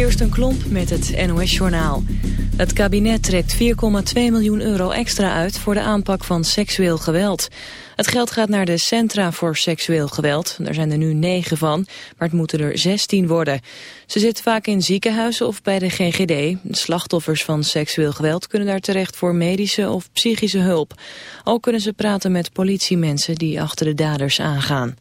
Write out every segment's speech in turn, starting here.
Kirsten Klomp met het NOS-journaal. Het kabinet trekt 4,2 miljoen euro extra uit voor de aanpak van seksueel geweld. Het geld gaat naar de Centra voor Seksueel Geweld. Daar zijn er nu negen van, maar het moeten er 16 worden. Ze zitten vaak in ziekenhuizen of bij de GGD. Slachtoffers van seksueel geweld kunnen daar terecht voor medische of psychische hulp. Ook kunnen ze praten met politiemensen die achter de daders aangaan.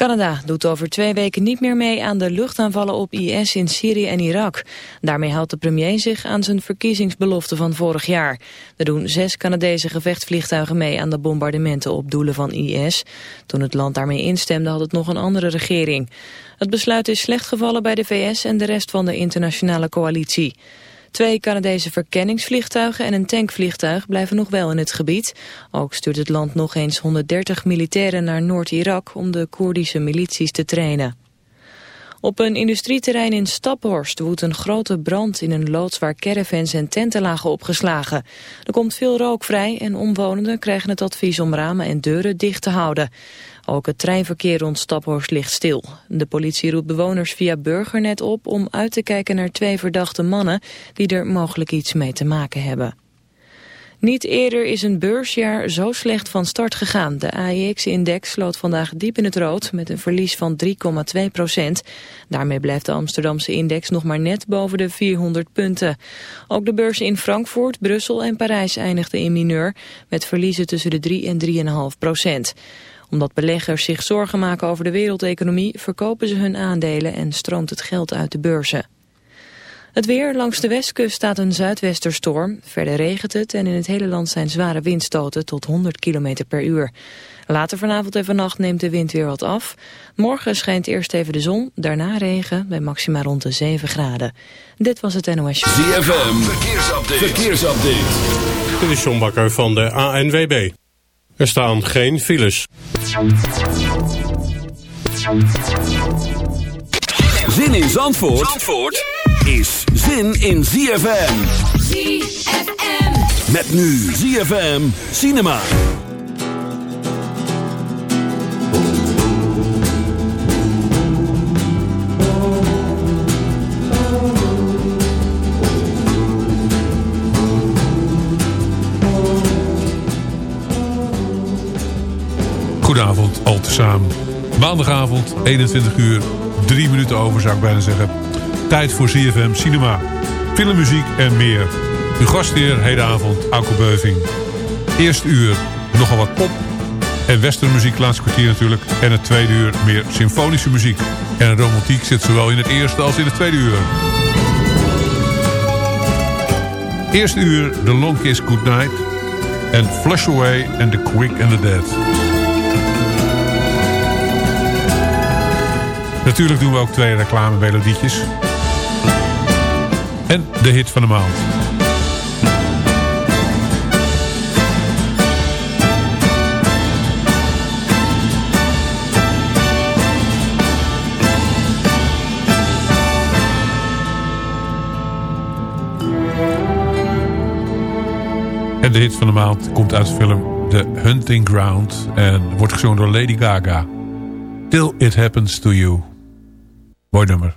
Canada doet over twee weken niet meer mee aan de luchtaanvallen op IS in Syrië en Irak. Daarmee houdt de premier zich aan zijn verkiezingsbelofte van vorig jaar. Er doen zes Canadese gevechtsvliegtuigen mee aan de bombardementen op doelen van IS. Toen het land daarmee instemde had het nog een andere regering. Het besluit is slecht gevallen bij de VS en de rest van de internationale coalitie. Twee Canadese verkenningsvliegtuigen en een tankvliegtuig blijven nog wel in het gebied. Ook stuurt het land nog eens 130 militairen naar Noord-Irak om de Koerdische milities te trainen. Op een industrieterrein in Staphorst woedt een grote brand in een loods waar caravans en tenten lagen opgeslagen. Er komt veel rook vrij en omwonenden krijgen het advies om ramen en deuren dicht te houden. Ook het treinverkeer rond Staphorst ligt stil. De politie roept bewoners via Burgernet op om uit te kijken naar twee verdachte mannen die er mogelijk iets mee te maken hebben. Niet eerder is een beursjaar zo slecht van start gegaan. De AEX-index sloot vandaag diep in het rood met een verlies van 3,2 procent. Daarmee blijft de Amsterdamse index nog maar net boven de 400 punten. Ook de beurzen in Frankfurt, Brussel en Parijs eindigden in mineur... met verliezen tussen de 3 en 3,5 procent omdat beleggers zich zorgen maken over de wereldeconomie... verkopen ze hun aandelen en stroomt het geld uit de beurzen. Het weer. Langs de westkust staat een zuidwesterstorm. Verder regent het en in het hele land zijn zware windstoten tot 100 km per uur. Later vanavond en vannacht neemt de wind weer wat af. Morgen schijnt eerst even de zon, daarna regen bij maxima rond de 7 graden. Dit was het NOS. ZFM. Verkeersupdate. Verkeersupdate. Dit is John Bakker van de ANWB. Er staan geen files. Zin in Zandvoort, Zandvoort is zin in ZFM. ZFM. Met nu ZFM Cinema. Goedenavond, al tezamen. Maandagavond, 21 uur, 3 minuten over zou ik bijna zeggen. Tijd voor CFM Cinema. Filmmuziek en meer. Uw gastheer hedenavond, Auke Beuving. Eerste uur nogal wat pop en westernmuziek, laatste kwartier natuurlijk. En het tweede uur meer symfonische muziek. En romantiek zit zowel in het eerste als in het tweede uur. Eerste uur The Long Kiss Goodnight en Flush Away and The Quick and the Dead. Natuurlijk doen we ook twee reclamemelodietjes. En de hit van de maand. En de hit van de maand komt uit de film The Hunting Ground en wordt gezongen door Lady Gaga. Till It Happens To You. Mooi nummer.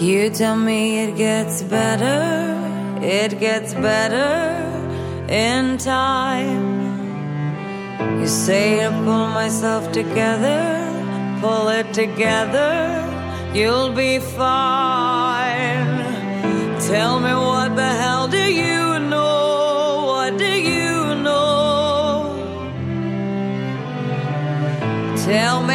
You tell me it gets better, it gets better in time. You say to pull myself together, pull it together, you'll be fine. Tell me what the hell do you know? What do you know? Tell me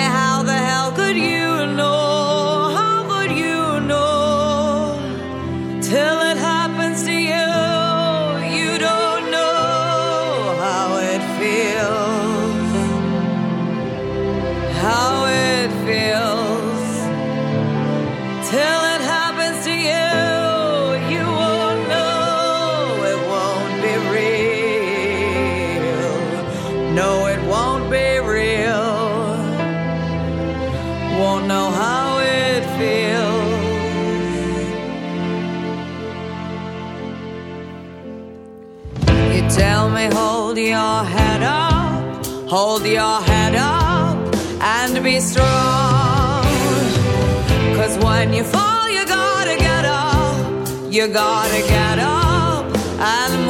hold your head up, and be strong. Cause when you fall, you gotta get up, you gotta get up and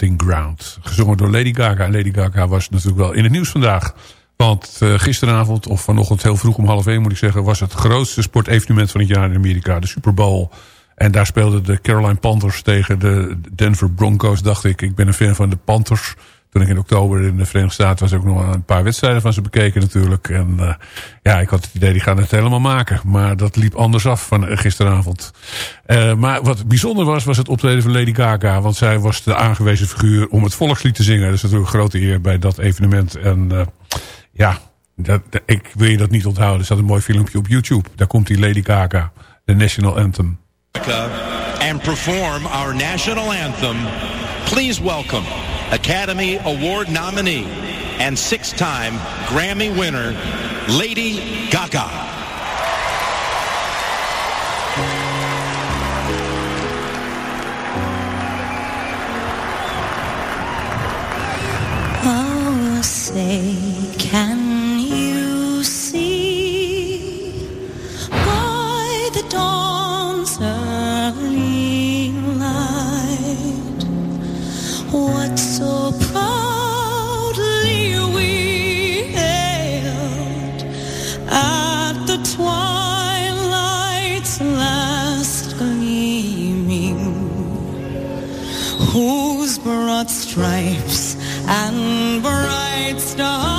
move. gezongen door Lady Gaga. Lady Gaga was natuurlijk wel in het nieuws vandaag. Want uh, gisteravond, of vanochtend heel vroeg om half één moet ik zeggen... was het grootste sportevenement van het jaar in Amerika, de Super Bowl. En daar speelden de Caroline Panthers tegen de Denver Broncos, dacht ik. Ik ben een fan van de Panthers. Toen ik in oktober in de Verenigde Staten was... ook nog een paar wedstrijden van ze bekeken natuurlijk. En uh, ja, ik had het idee, die gaan het helemaal maken. Maar dat liep anders af van gisteravond. Uh, maar wat bijzonder was, was het optreden van Lady Gaga. Want zij was de aangewezen figuur om het volkslied te zingen. Dat is natuurlijk een grote eer bij dat evenement. En ja, dat, ik wil je dat niet onthouden. Er staat een mooi filmpje op YouTube. Daar komt die Lady Gaga, de National Anthem. And perform our national anthem. Please welcome... Academy Award nominee and six-time Grammy winner, Lady Gaga. Oh, say, can at the twilight's last gleaming, whose broad stripes and bright stars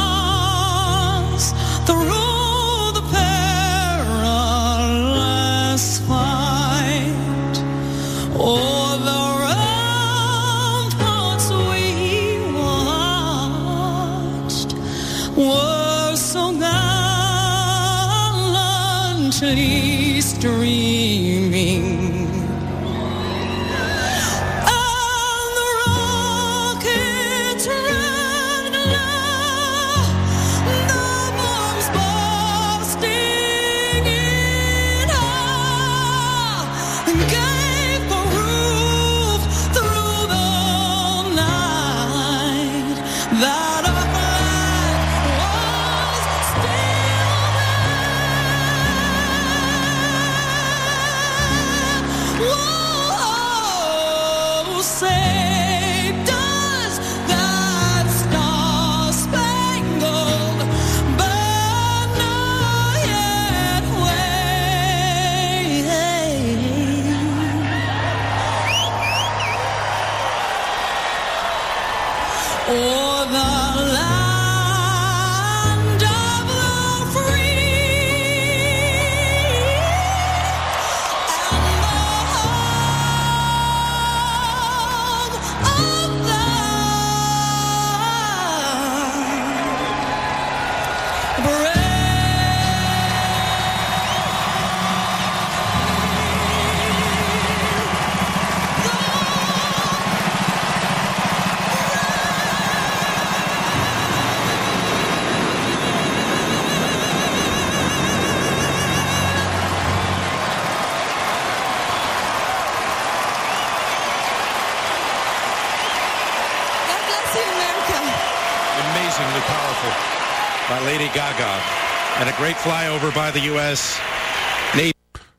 great flyover by the U.S.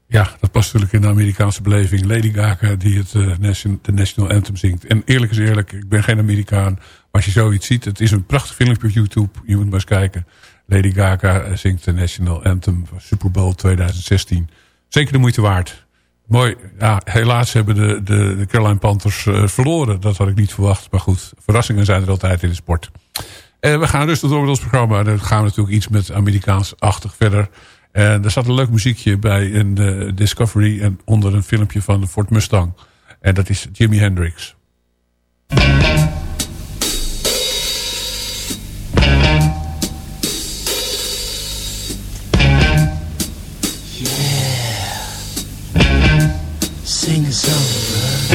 Ja, dat past natuurlijk in de Amerikaanse beleving. Lady Gaga die het eh, de National Anthem zingt. En eerlijk is eerlijk, ik ben geen Amerikaan. Maar als je zoiets ziet, het is een prachtig filmpje op YouTube. Je moet maar eens kijken. Lady Gaga eh, zingt de National Anthem van Super Bowl 2016. Zeker de moeite waard. Mooi. Ja, helaas hebben de, de, de Caroline Panthers eh, verloren. Dat had ik niet verwacht. Maar goed, verrassingen zijn er altijd in de sport. Eh, we gaan rustig door met ons programma. Dan gaan we natuurlijk iets met Amerikaans-achtig verder. En er zat een leuk muziekje bij een eh, Discovery... en onder een filmpje van de Ford Mustang. En dat is Jimi Hendrix.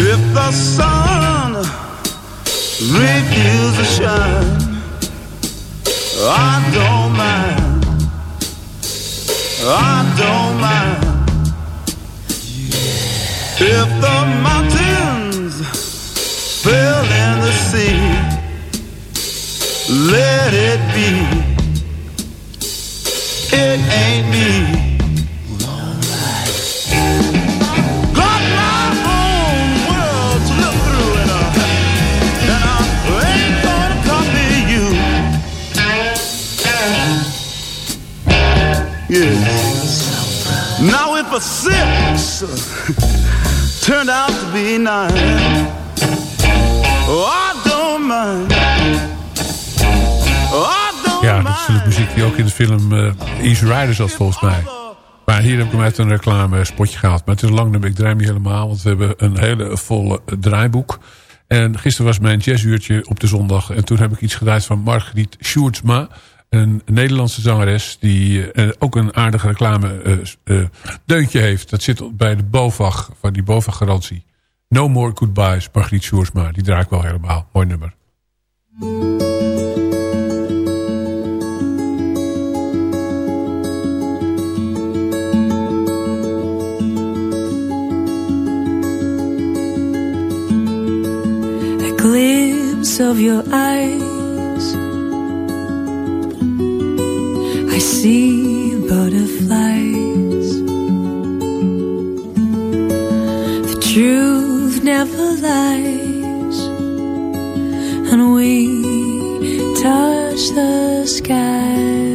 If the sun refuses to shine, I don't mind. I don't mind. If the mountains fill in the sea, let it be. It ain't me. Yeah. Now if a six turned out to be nine, oh, I don't mind. Oh, I don't Ja, dat is natuurlijk muziek die ook in de film eh, Easy Rider zat volgens mij. Maar hier heb ik hem uit een reclame spotje gehaald. Maar het is een lang nummer, ik draai hem niet helemaal. Want we hebben een hele volle draaiboek. En gisteren was mijn jazzuurtje op de zondag. En toen heb ik iets gedraaid van Margriet Sjoerdsma. Een Nederlandse zangeres die eh, ook een aardige reclame eh, eh, deuntje heeft. Dat zit bij de BOVAG, van die BOVAG-garantie. No More Goodbyes, Margriet Sjoerdsma. Die draai ik wel helemaal. Mooi nummer. a glimpse of your. See butterflies. The truth never lies, and we touch the sky.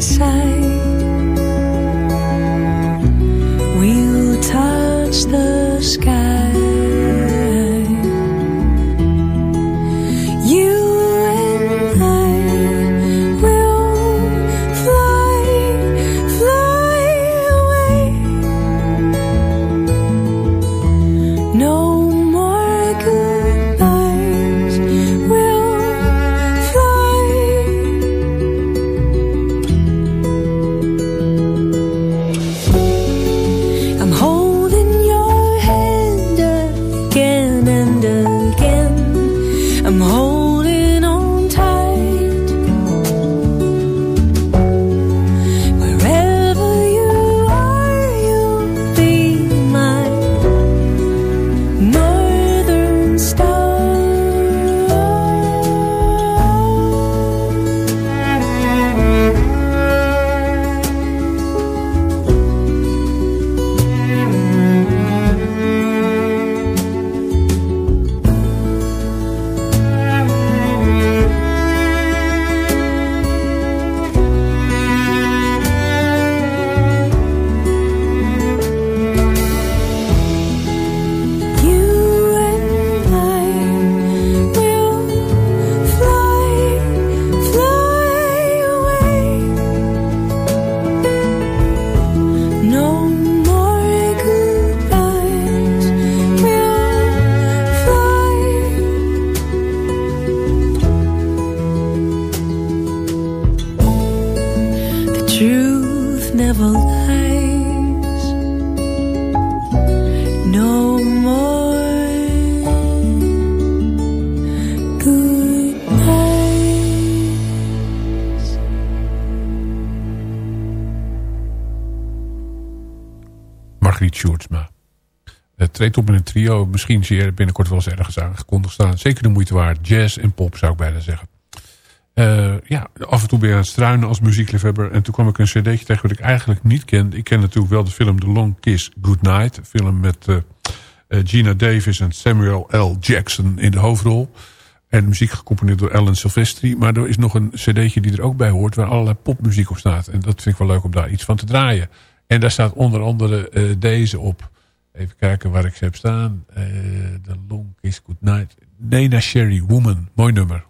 Side, Margriet Sjoerdsma. Het treedt op in een trio. Misschien zeer binnenkort wel eens ergens aangekondigd staan. Zeker de moeite waard. Jazz en pop zou ik bijna zeggen. Eh, ja, af en toe ben je aan het struinen als muziekliefhebber. En toen kwam ik een cd'tje tegen wat ik eigenlijk niet ken. Ik ken natuurlijk wel de film The Long Kiss Goodnight. Film met eh, eh, Gina Davis en Samuel L. Jackson in de hoofdrol. En muziek gecomponeerd door Alan Silvestri. Maar er is nog een cd'tje die er ook bij hoort... waar allerlei popmuziek op staat. En dat vind ik wel leuk om daar iets van te draaien. En daar staat onder andere eh, deze op. Even kijken waar ik ze heb staan. Eh The Long Kiss Goodnight. Nena Sherry Woman. Mooi nummer.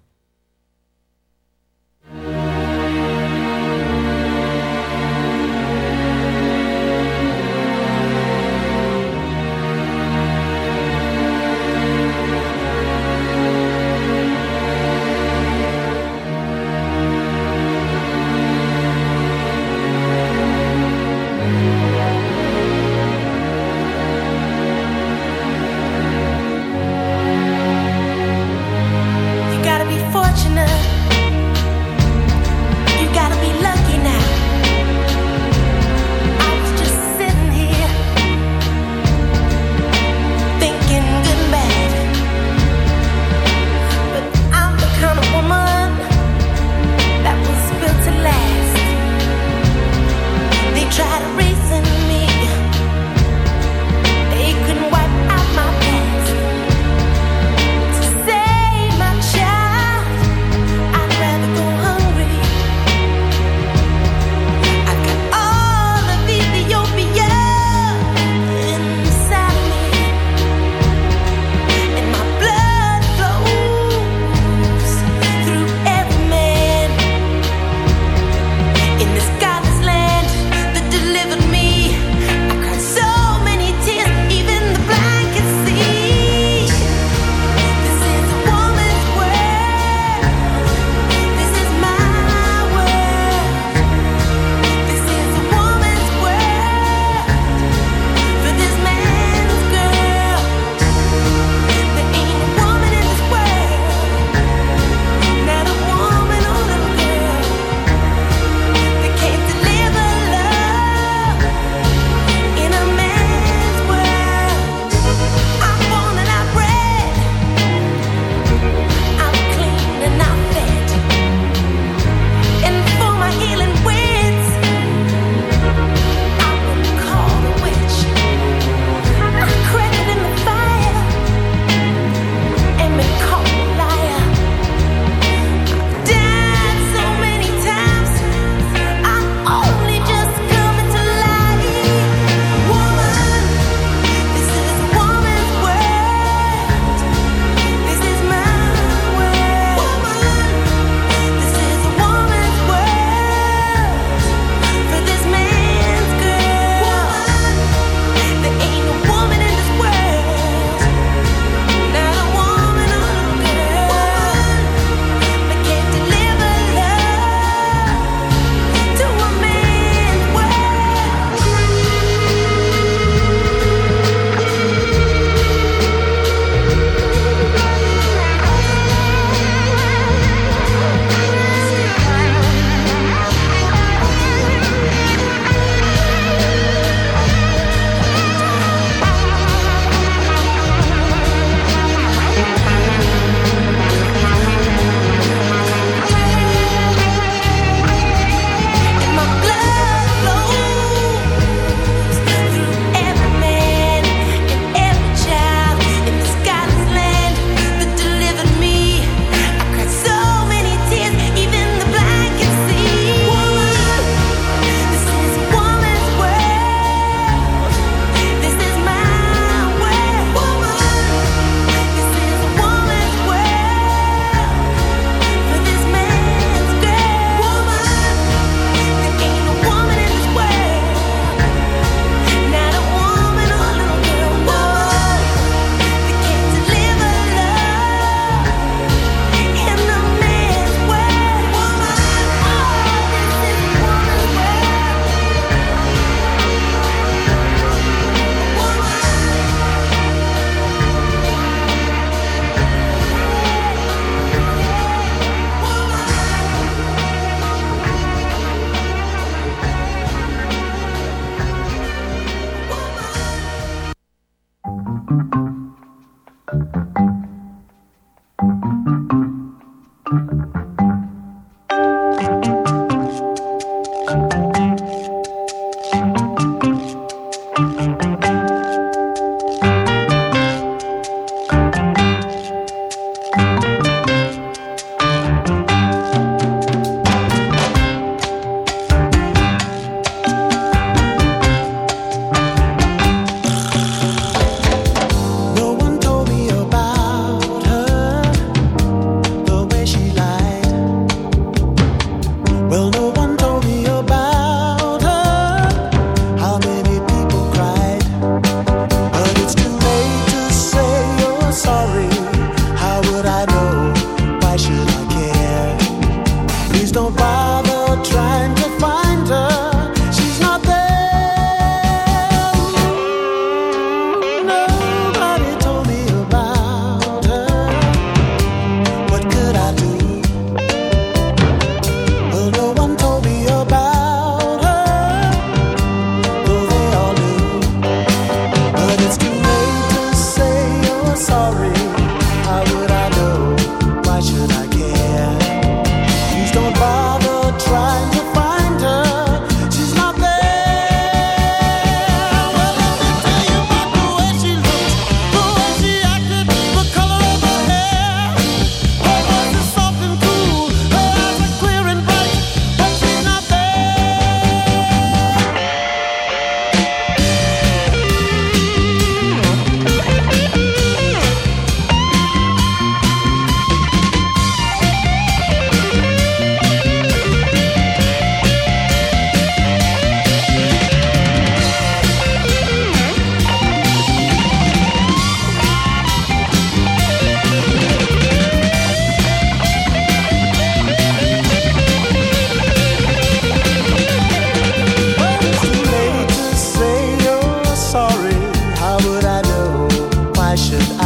Should I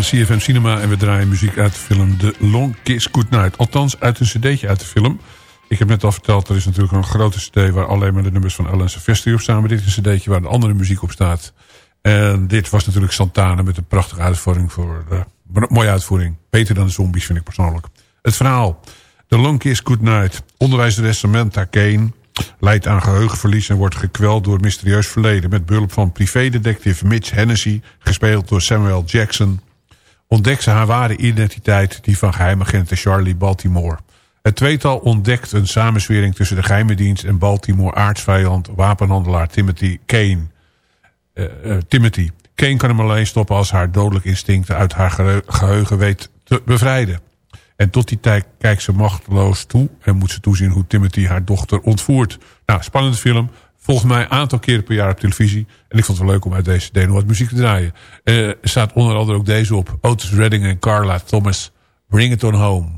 CFM Cinema en we draaien muziek uit de film The Long Kiss Goodnight. Althans, uit een cd'tje uit de film. Ik heb net al verteld, er is natuurlijk een grote cd... waar alleen maar de nummers van Ellen Silvestri op staan. Maar dit is een cd'tje waar de andere muziek op staat. En dit was natuurlijk Santana met een prachtige uitvoering. voor eh, een mooie uitvoering. Beter dan de zombies, vind ik persoonlijk. Het verhaal. The Long Kiss Goodnight. Onderwijzeres Samantha Kane leidt aan geheugenverlies... en wordt gekweld door mysterieus verleden... met behulp van privédetective Mitch Hennessy... gespeeld door Samuel Jackson... ontdekt ze haar ware identiteit... die van geheimagent Charlie Baltimore. Het tweetal ontdekt een samenswering tussen de geheime dienst... en Baltimore aardsvijand wapenhandelaar Timothy Kane. Eh, Timothy. Kane kan hem alleen stoppen als haar dodelijk instincten... uit haar geheu- geheugen weet te bevrijden. En tot die tijd kijkt ze machteloos toe... en moet ze toezien hoe Timothy haar dochter ontvoert. Nou, spannende film. Volgens mij een aantal keren per jaar op televisie. En ik vond het wel leuk om uit deze demo wat muziek te draaien. Eh, er staat onder andere ook deze op. Otis Redding en Carla Thomas. Bring it on home.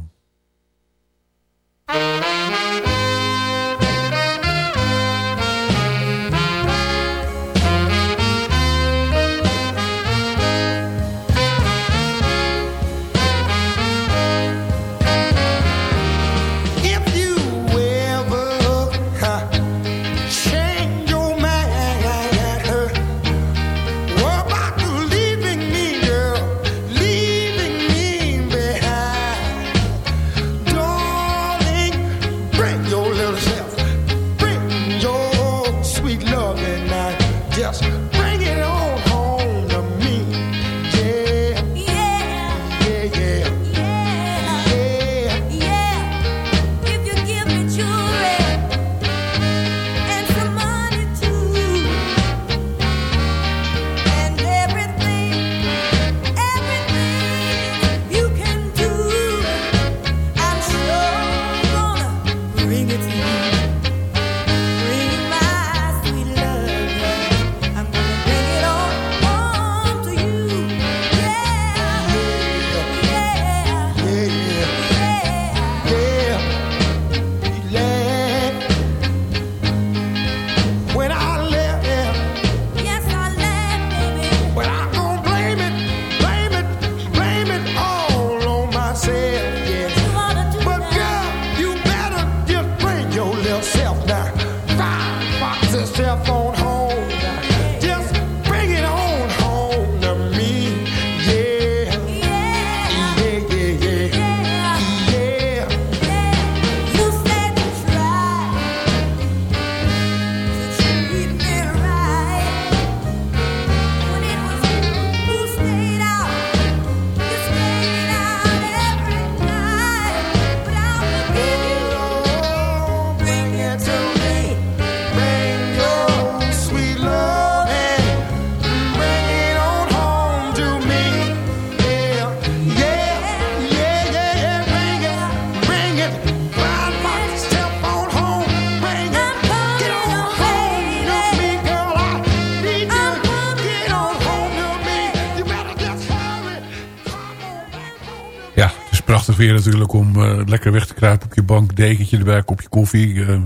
Natuurlijk om eh, lekker weg te kruipen op je bank. Dekentje erbij, kopje koffie. eh,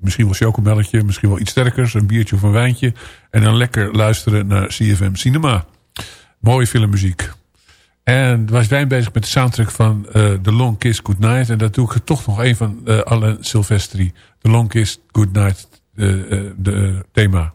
misschien wel chocomelletje, misschien wel iets sterkers. Een biertje of een wijntje. En dan lekker luisteren naar CFM Cinema. Mooie filmmuziek. En we zijn bezig met de soundtrack van eh, The Long Kiss Goodnight. En dat doe ik toch nog een van uh, Alan Silvestri. The Long Kiss Goodnight uh, de, thema.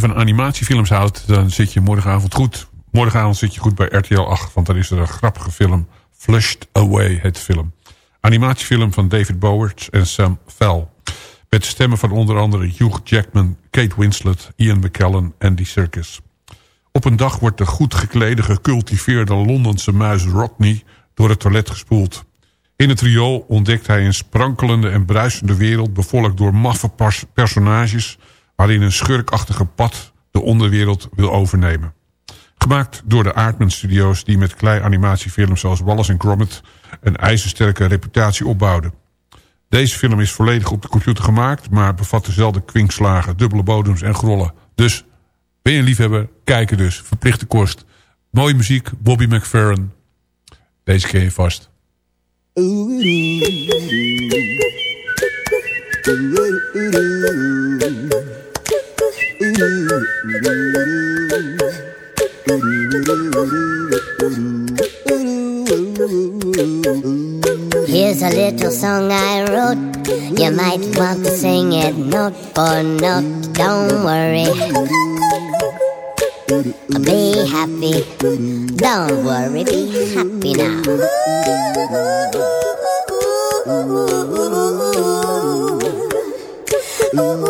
Van animatiefilms houdt, dan zit je morgenavond goed. Morgenavond zit je goed bij RTL 8, want dan is er een grappige film. Flushed Away, het film. Animatiefilm van David Bowards en Sam Fell. Met stemmen van onder andere Hugh Jackman, Kate Winslet, Ian McKellen en Die Circus. Op een dag wordt de goed geklede, gecultiveerde Londense muis Rodney door het toilet gespoeld. In het riool ontdekt hij een sprankelende en bruisende wereld... bevolkt door maffe personages... waarin een schurkachtige pad de onderwereld wil overnemen. Gemaakt door de Aardman Studios... die met klei animatiefilms zoals Wallace Gromit... een ijzersterke reputatie opbouwden. Deze film is volledig op de computer gemaakt... maar bevat dezelfde kwinkslagen, dubbele bodems en grollen. Dus ben je een liefhebber? Kijken dus. Verplichte kost. Mooie muziek, Bobby McFerrin. Deze ken je vast. Song I wrote. You might want to sing it note for note. Don't worry. Be happy. Don't worry, be happy now. Don't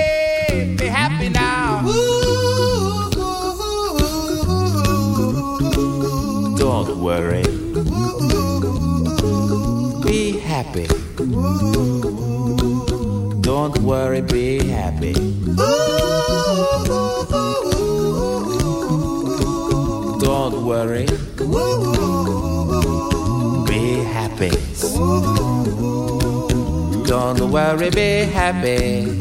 Don't worry, be happy. Don't worry. Be happy. Don't worry, be happy.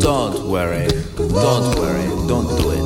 Don't worry. Don't worry. Don't do it.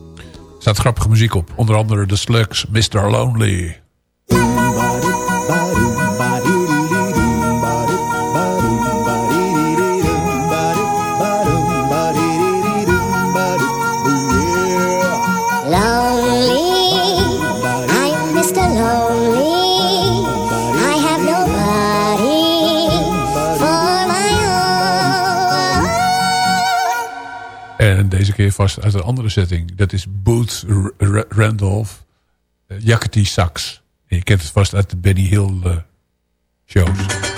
Staat grappige muziek op. Onder andere The Slugs, Mr. Lonely, deze keer vast uit een andere setting. Dat is Boots Randolph, uh, Yakety Sax. En je kent het vast uit de Benny Hill eh, shows.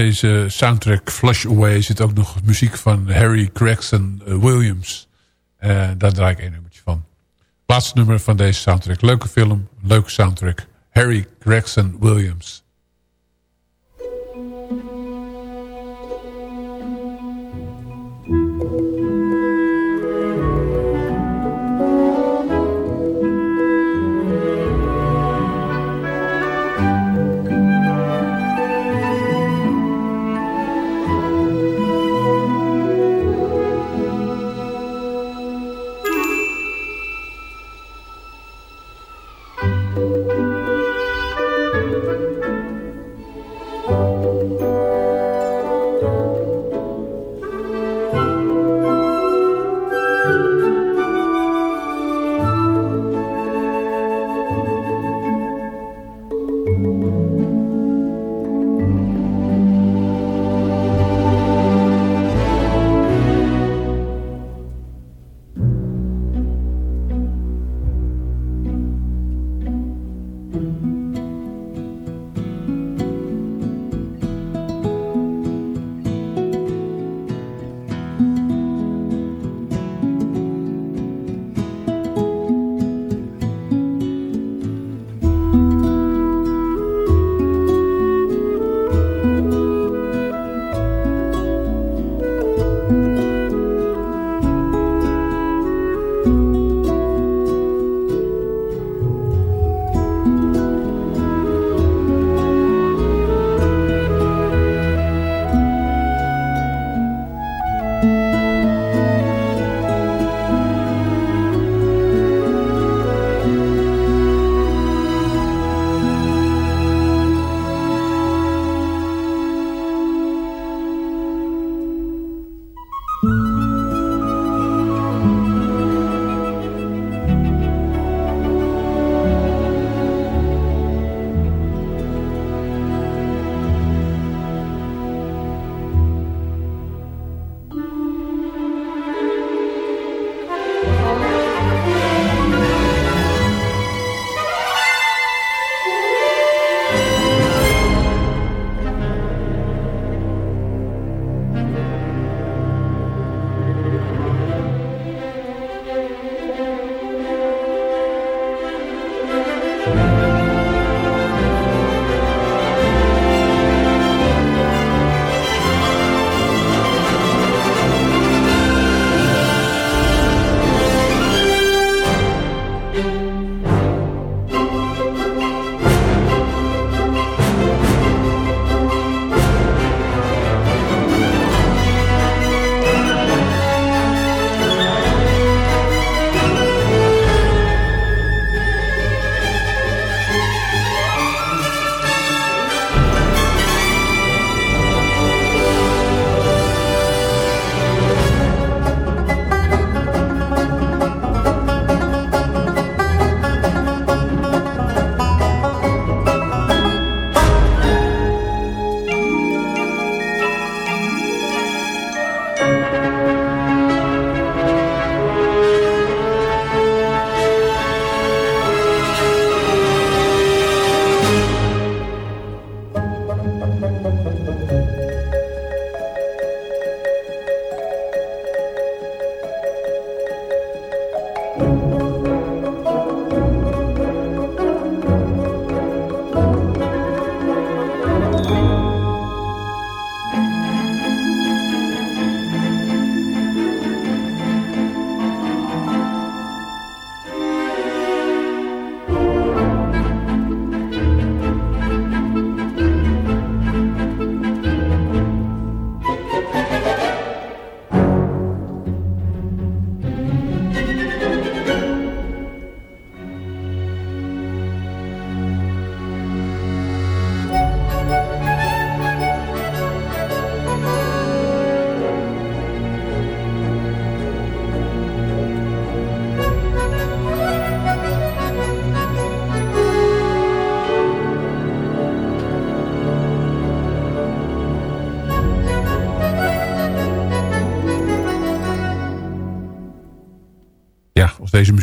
Deze soundtrack Flush Away zit ook nog muziek van Harry Gregson eh, Williams. Eh, daar draai ik één nummertje van. Laatste nummer van deze soundtrack. Leuke film, leuke soundtrack. Harry Gregson Williams.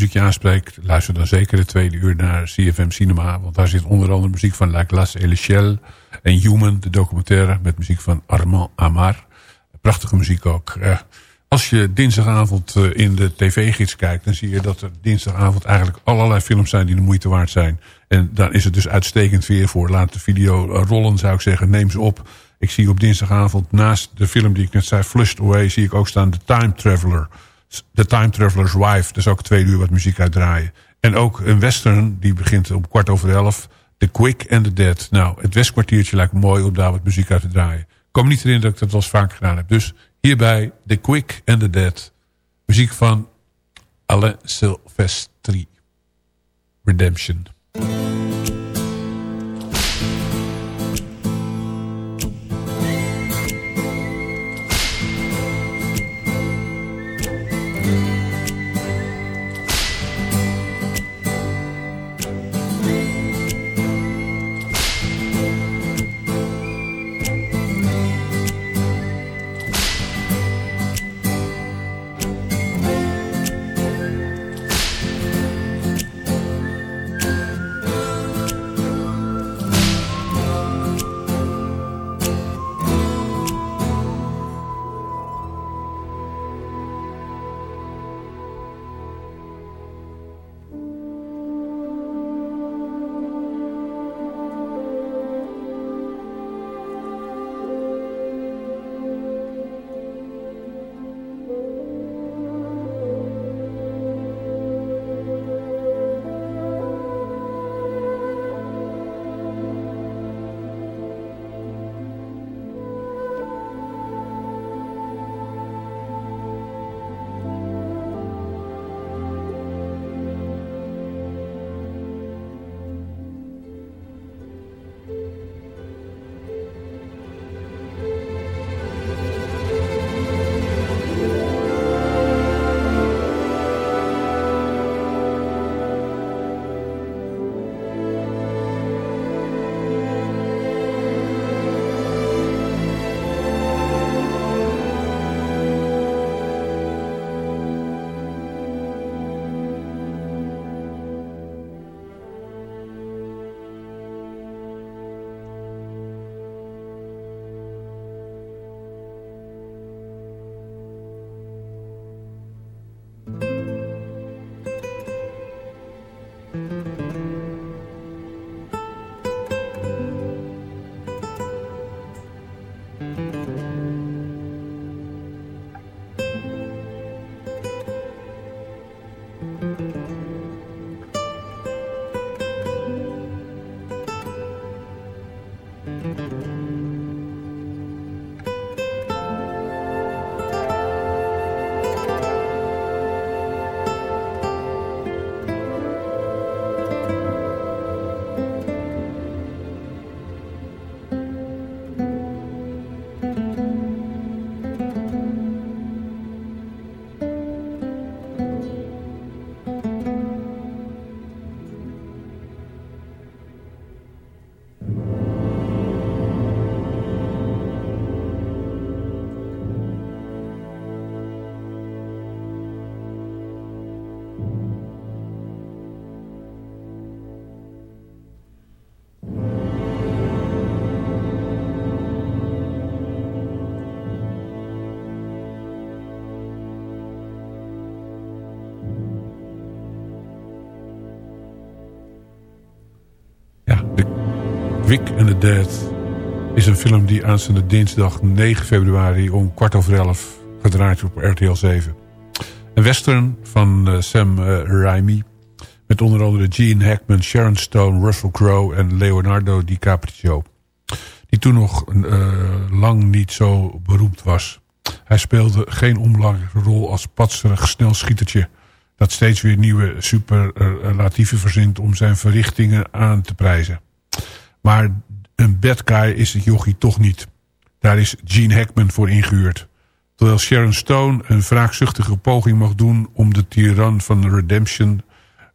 Deze muziek je aanspreekt... luister dan zeker de tweede uur naar CFM Cinema. Want daar zit onder andere muziek van La Glace et en Human, de documentaire, met muziek van Armand Amar. Prachtige muziek ook. Eh, als je dinsdagavond eh, in de tv-gids kijkt... dan zie je dat er dinsdagavond eigenlijk allerlei films zijn... die de moeite waard zijn. En dan is het dus uitstekend weer voor. Laat de video rollen, zou ik zeggen. Neem ze op. Ik zie op dinsdagavond naast de film die ik net zei... Flushed Away, zie ik ook staan The Time Traveler... The Time Traveler's Wife. Zou ik twee uur wat muziek uitdraaien. En ook een western, die begint om kwart over elf. The Quick and the Dead. Nou, het Westkwartiertje lijkt mooi om daar wat muziek uit te draaien. Ik kom niet erin dat ik dat wel eens vaak gedaan heb. Dus hierbij The Quick and the Dead. Muziek van Alain Silvestri. Redemption. And the Dead is een film die aanstaande dinsdag 9 februari om kwart over elf gedraaid op RTL 7. Een western van uh, Sam uh, Raimi. Met onder andere Gene Hackman, Sharon Stone, Russell Crowe en Leonardo DiCaprio. Die toen nog uh, lang niet zo beroemd was. Hij speelde geen onbelangrijke rol als patserig snelschietertje... dat steeds weer nieuwe superlatieven verzint om zijn verrichtingen aan te prijzen. Maar een bad guy is het jochie toch niet. Daar is Gene Hackman voor ingehuurd. Terwijl Sharon Stone een wraakzuchtige poging mag doen... om de tiran van Redemption...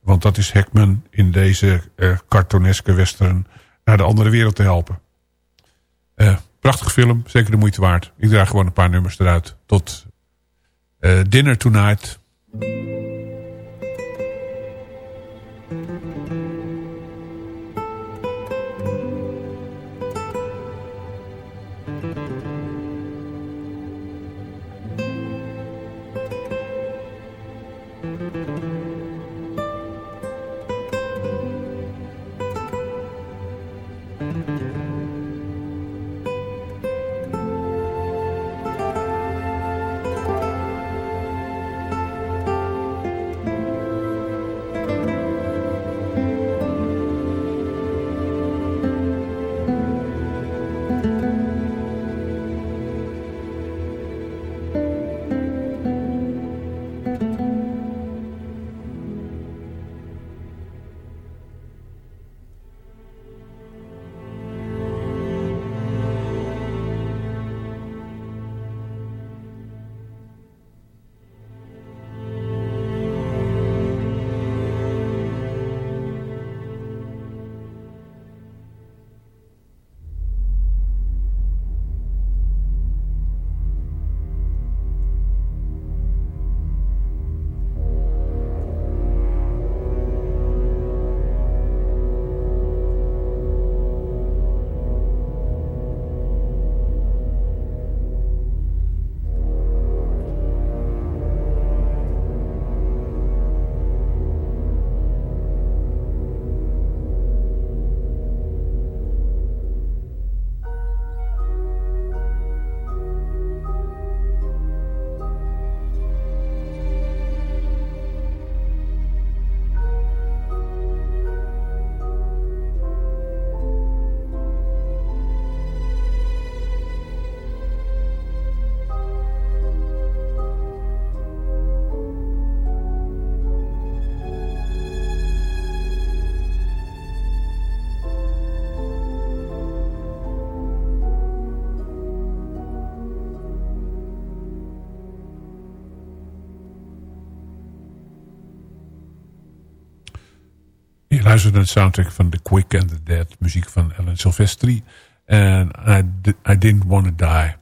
want dat is Hackman in deze uh, cartoneske western... naar de andere wereld te helpen. Uh, prachtig film, zeker de moeite waard. Ik draag gewoon een paar nummers eruit. Tot uh, Dinner Tonight... Je luistert naar soundtrack van The Quick and the Dead. Muziek van Alan Silvestri. En I, I Didn't Want to Die.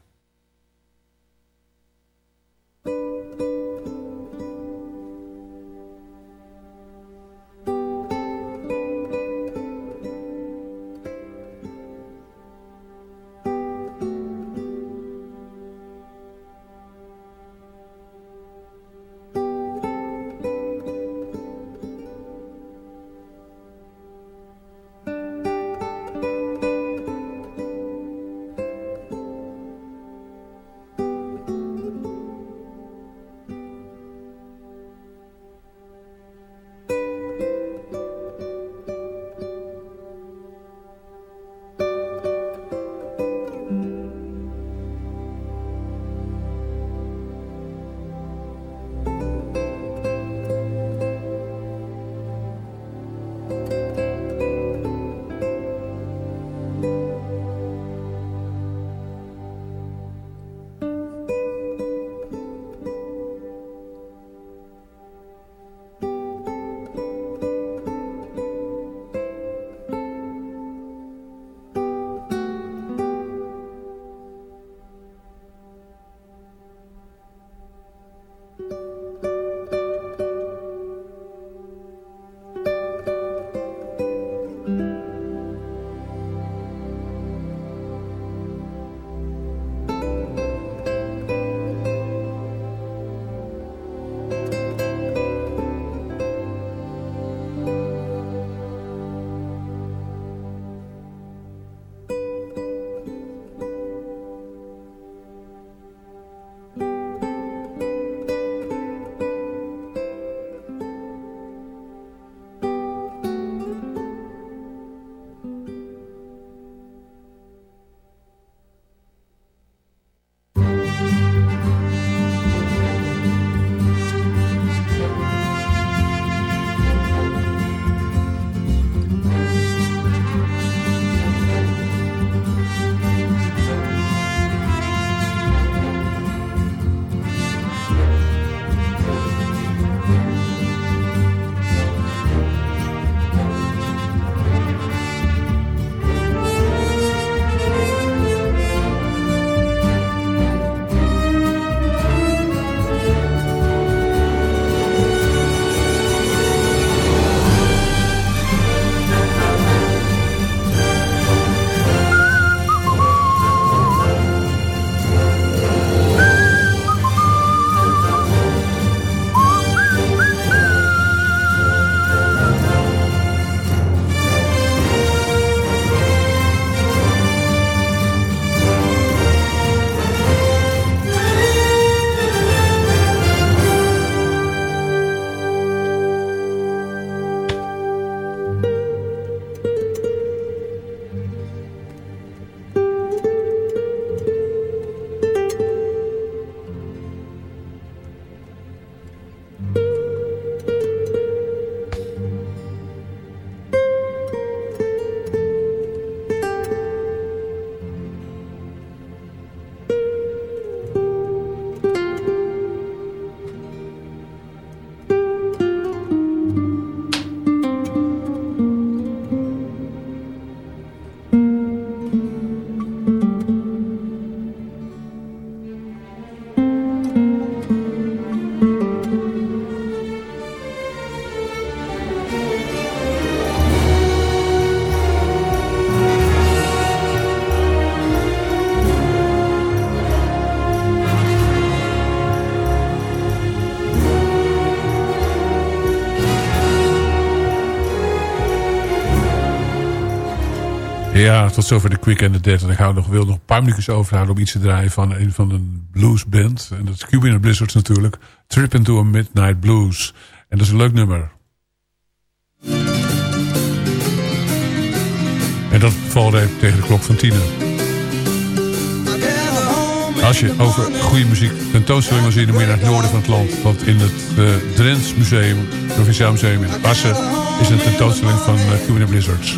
Tot zover de Quick and the Dead. En ik hou nog, wil nog een paar minuutjes overhouden om iets te draaien van een van een bluesband. En dat is Cuban Blizzards natuurlijk. Trip into a Midnight Blues. En dat is een leuk nummer. En dat valt even tegen de klok van tienen. Als je over goede muziek tentoonstelling wil zien, dan moet je naar het noorden van het land. Want in het uh, Drents Museum, Provinciaal Museum in Assen, is een tentoonstelling van uh, Cuban Blizzards.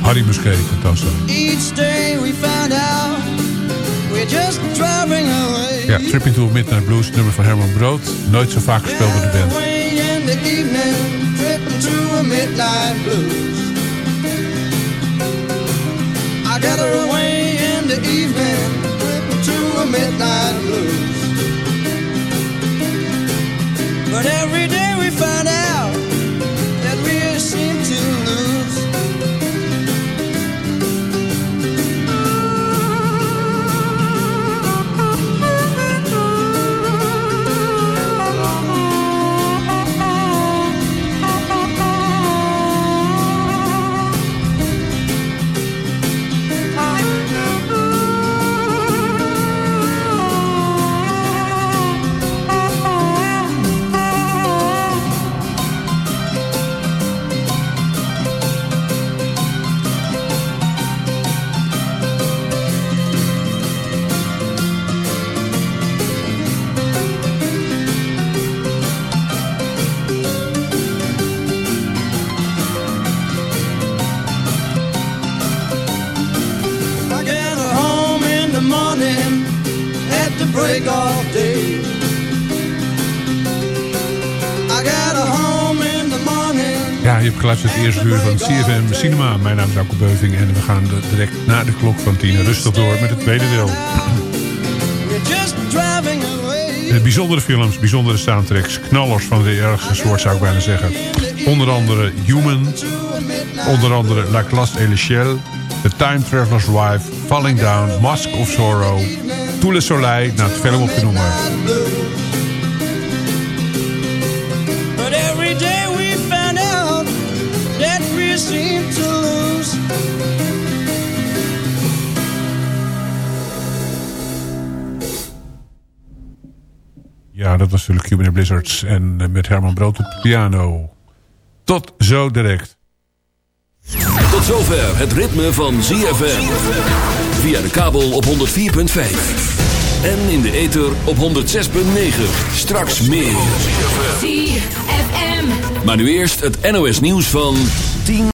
Harry Musquet tentoonstelling. Each day we find out we're just driving away. Ja, Tripping to a Midnight Blues, nummer van Herman Brood. Nooit zo vaak gespeeld door de band. Her away in the evening, to a midnight blues. But every day we find out eerste uur van CFM Cinema. Mijn naam is Alko Beuving en we gaan direct na de klok van tien rustig door met het tweede deel. Bijzondere films, bijzondere soundtracks, knallers van de ergste soort zou ik bijna zeggen. Onder andere Human, onder andere La Classe et l'échelle, The Time Traveler's Wife, Falling Down, Mask of Sorrow, Tout le Soleil, nou veel om op te noemen. Was natuurlijk Cuban Blizzards en eh, met Herman Brood op piano. Tot zo direct. Tot zover het ritme van ZFM. Via de kabel op 104.5. En in de ether op 106.9. Straks meer. ZFM. Maar nu eerst het NOS nieuws van 10.